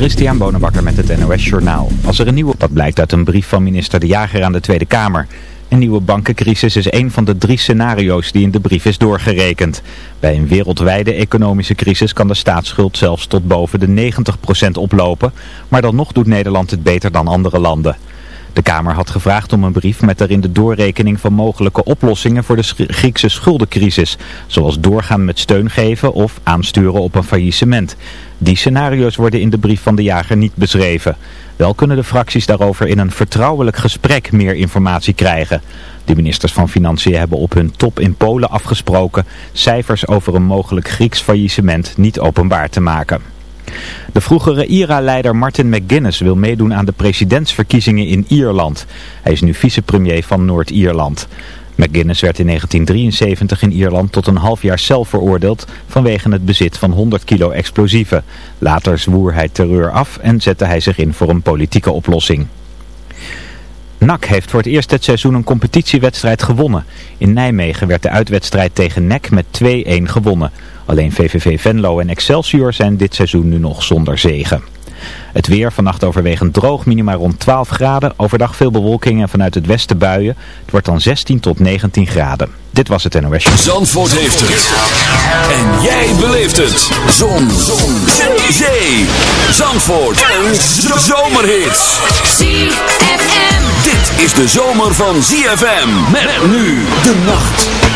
Christian Bonenbakker met het NOS Journaal. Als er een nieuwe... Dat blijkt uit een brief van minister De Jager aan de Tweede Kamer. Een nieuwe bankencrisis is een van de drie scenario's die in de brief is doorgerekend. Bij een wereldwijde economische crisis kan de staatsschuld zelfs tot boven de 90% oplopen. Maar dan nog doet Nederland het beter dan andere landen. De Kamer had gevraagd om een brief met daarin de doorrekening van mogelijke oplossingen voor de Griekse schuldencrisis. Zoals doorgaan met steun geven of aansturen op een faillissement. Die scenario's worden in de brief van de jager niet beschreven. Wel kunnen de fracties daarover in een vertrouwelijk gesprek meer informatie krijgen. De ministers van Financiën hebben op hun top in Polen afgesproken cijfers over een mogelijk Grieks faillissement niet openbaar te maken. De vroegere IRA-leider Martin McGuinness wil meedoen aan de presidentsverkiezingen in Ierland. Hij is nu vicepremier van Noord-Ierland. McGuinness werd in 1973 in Ierland tot een half jaar cel veroordeeld vanwege het bezit van 100 kilo explosieven. Later zwoer hij terreur af en zette hij zich in voor een politieke oplossing. NAC heeft voor het eerst dit seizoen een competitiewedstrijd gewonnen. In Nijmegen werd de uitwedstrijd tegen NEC met 2-1 gewonnen. Alleen VVV Venlo en Excelsior zijn dit seizoen nu nog zonder zegen. Het weer vannacht overwegend droog, minima rond 12 graden. Overdag veel bewolking en vanuit het westen buien. Het wordt dan 16 tot 19 graden. Dit was het NOS. Zandvoort heeft het. En jij beleeft het. Zon. Zon. Zee. Zandvoort. Een zomerhit. ZFM. Dit is de zomer van ZFM. Met nu de nacht.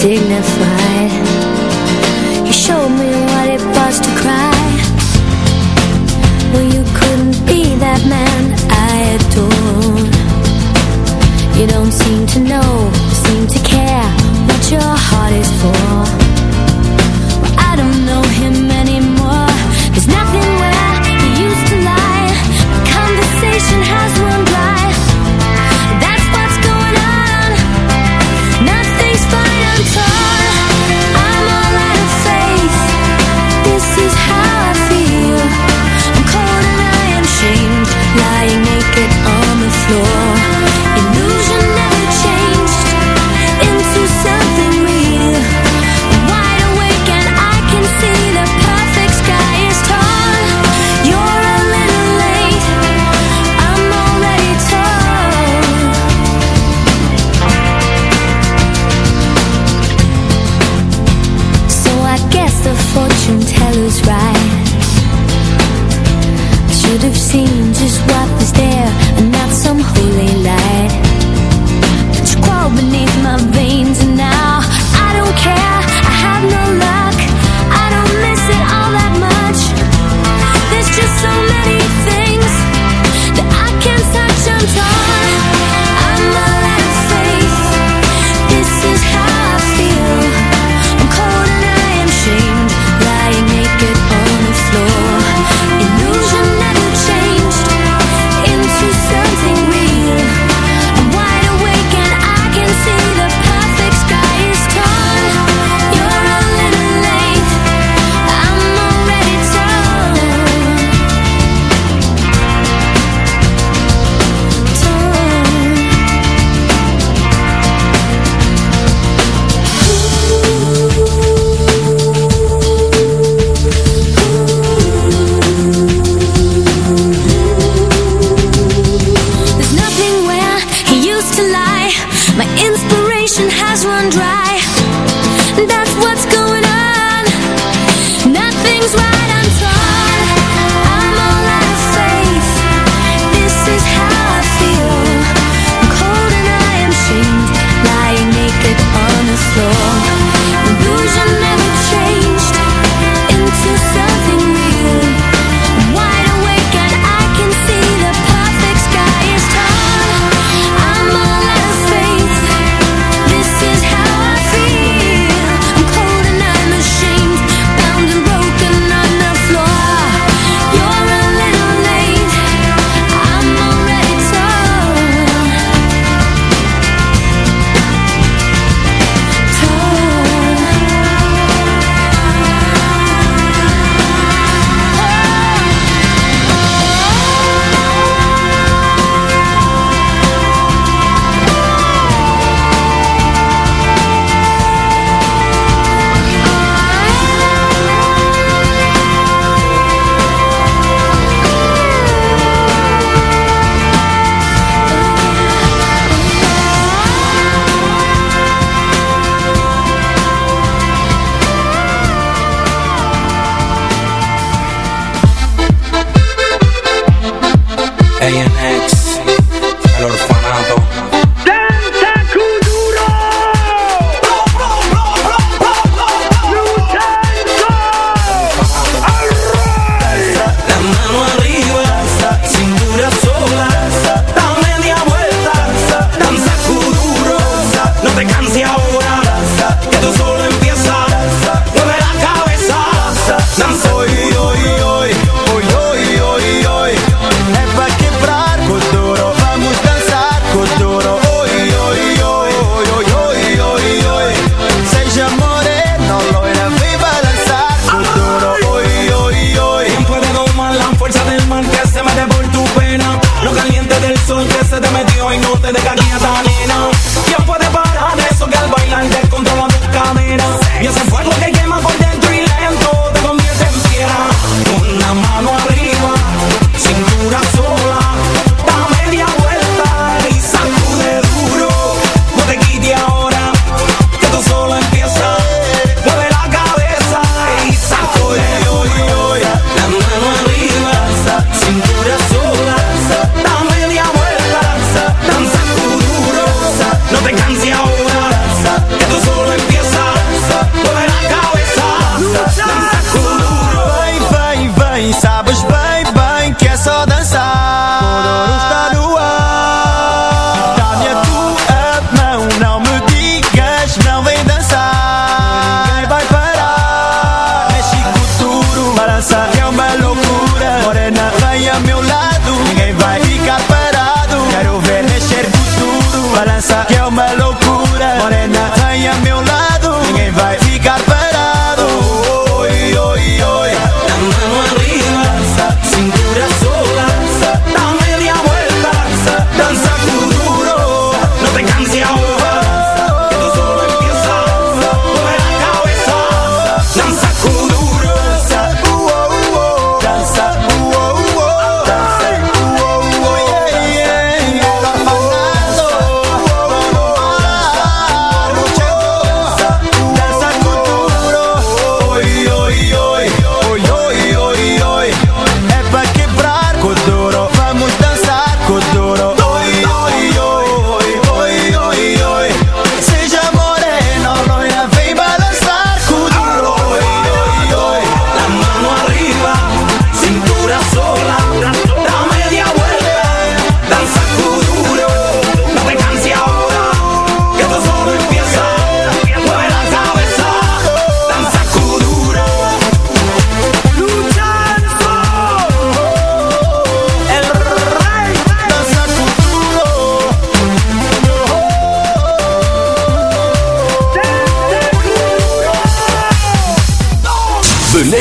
This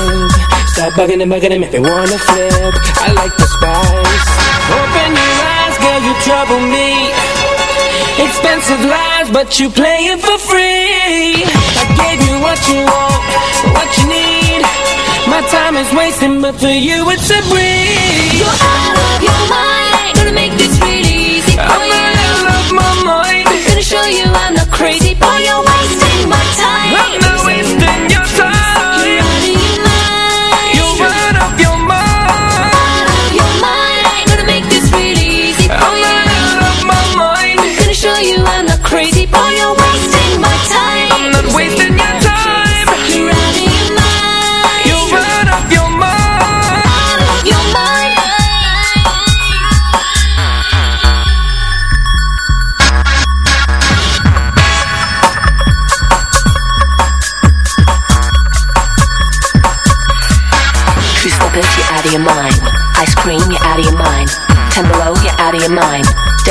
drink. Stop bugging and bugging him if they wanna flip. I like the spice. Open your eyes, girl, you trouble me. Expensive lies, but you play it for free. I gave you what you want, what you need. My time is wasting, but for you it's a breeze. You're out of your mind, gonna make this really easy for I'm you. I'm out of my mind, I'm gonna show you I'm not crazy, boy. You're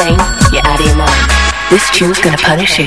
thing, you're out of your mind. This tune's gonna punish you.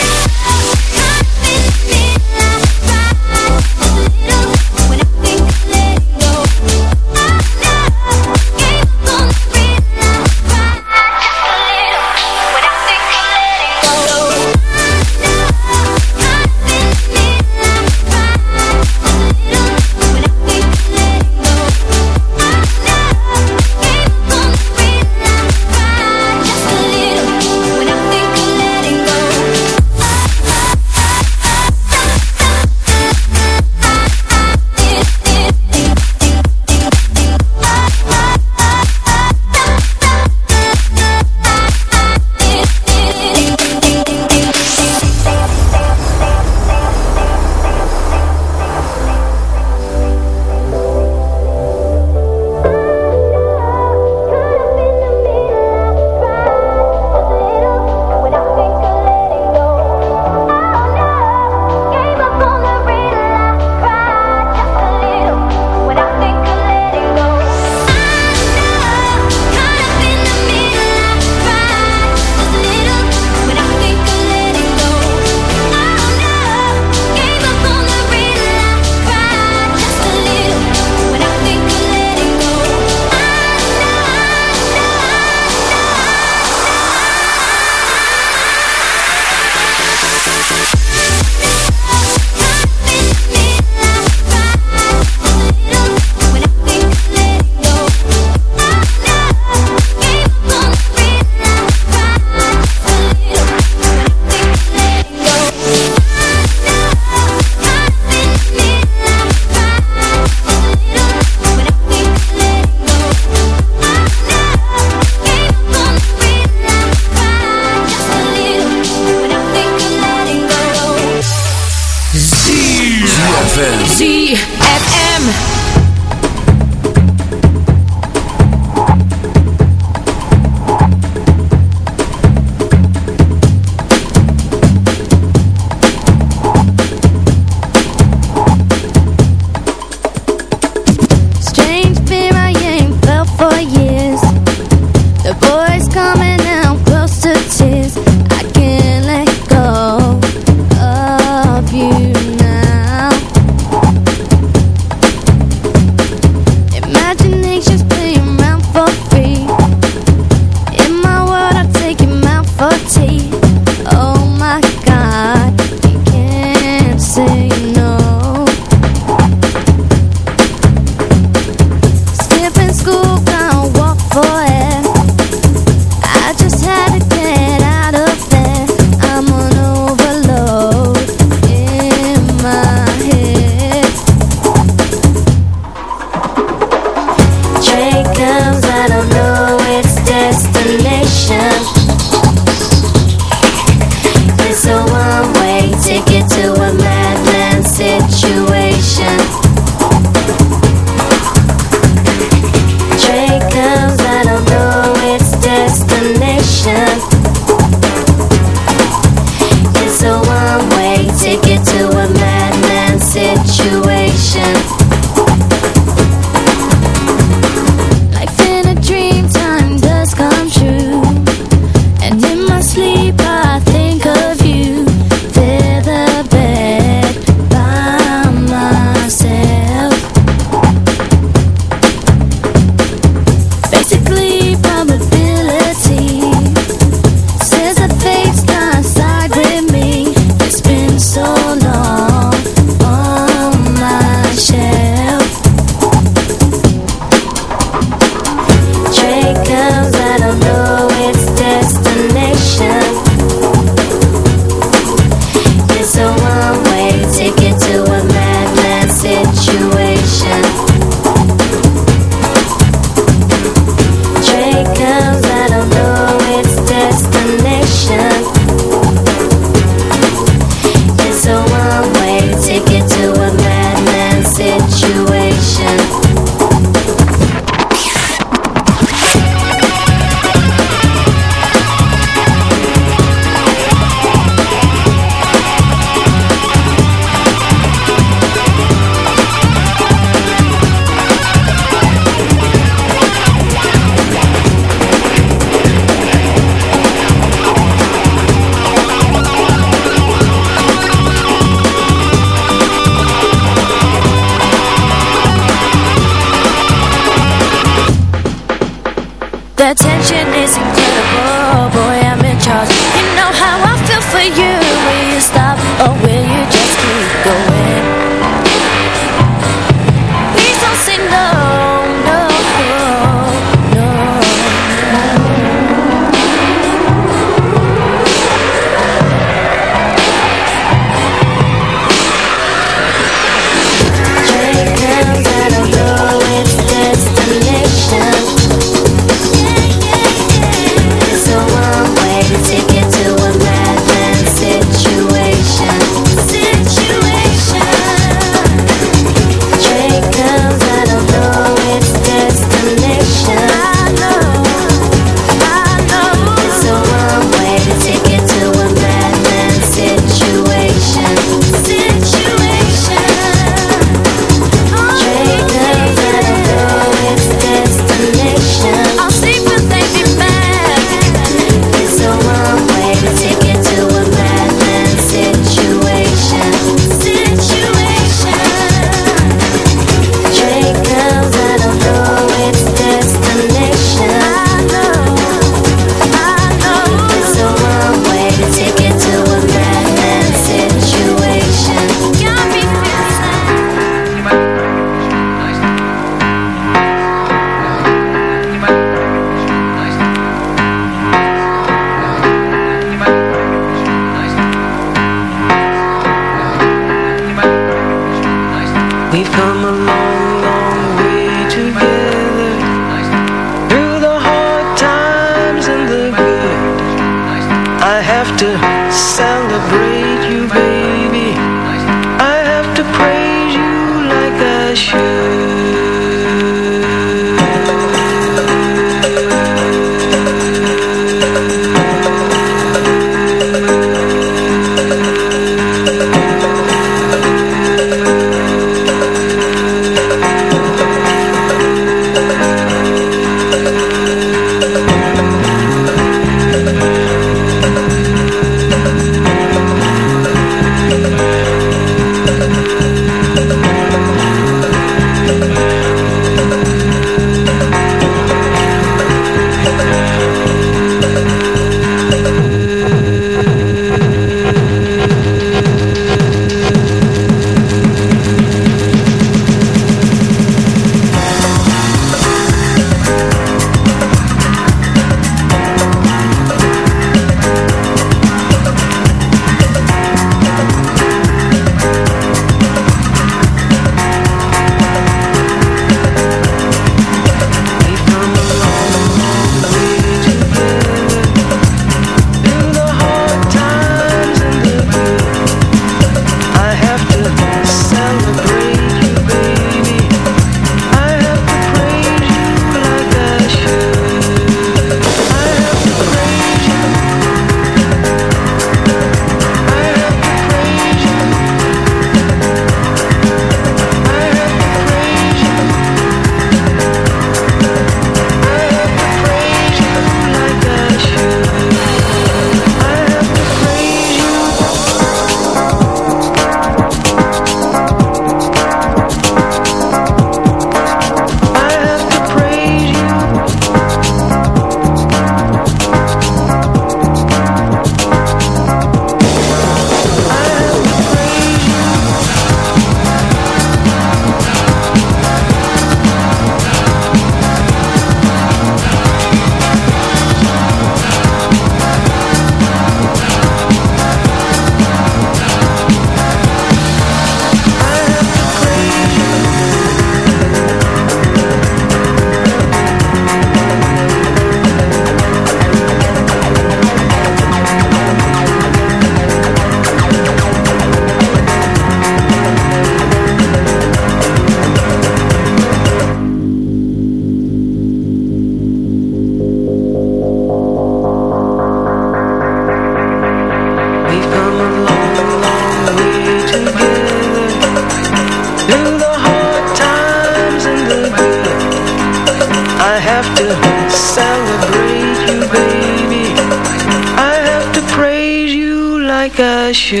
Like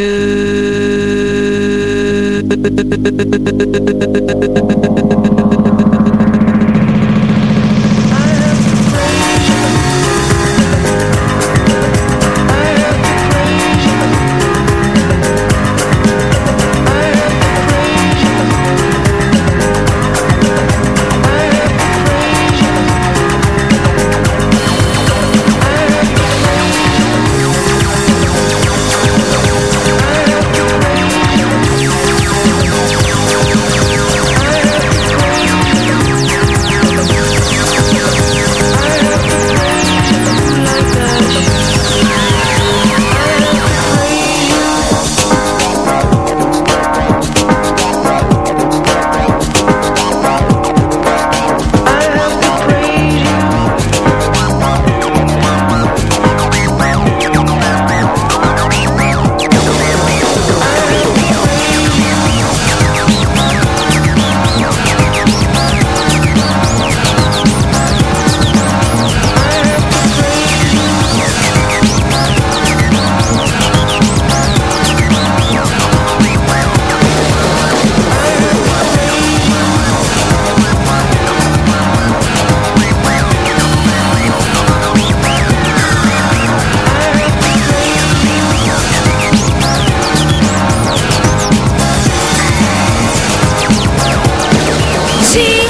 ZFM.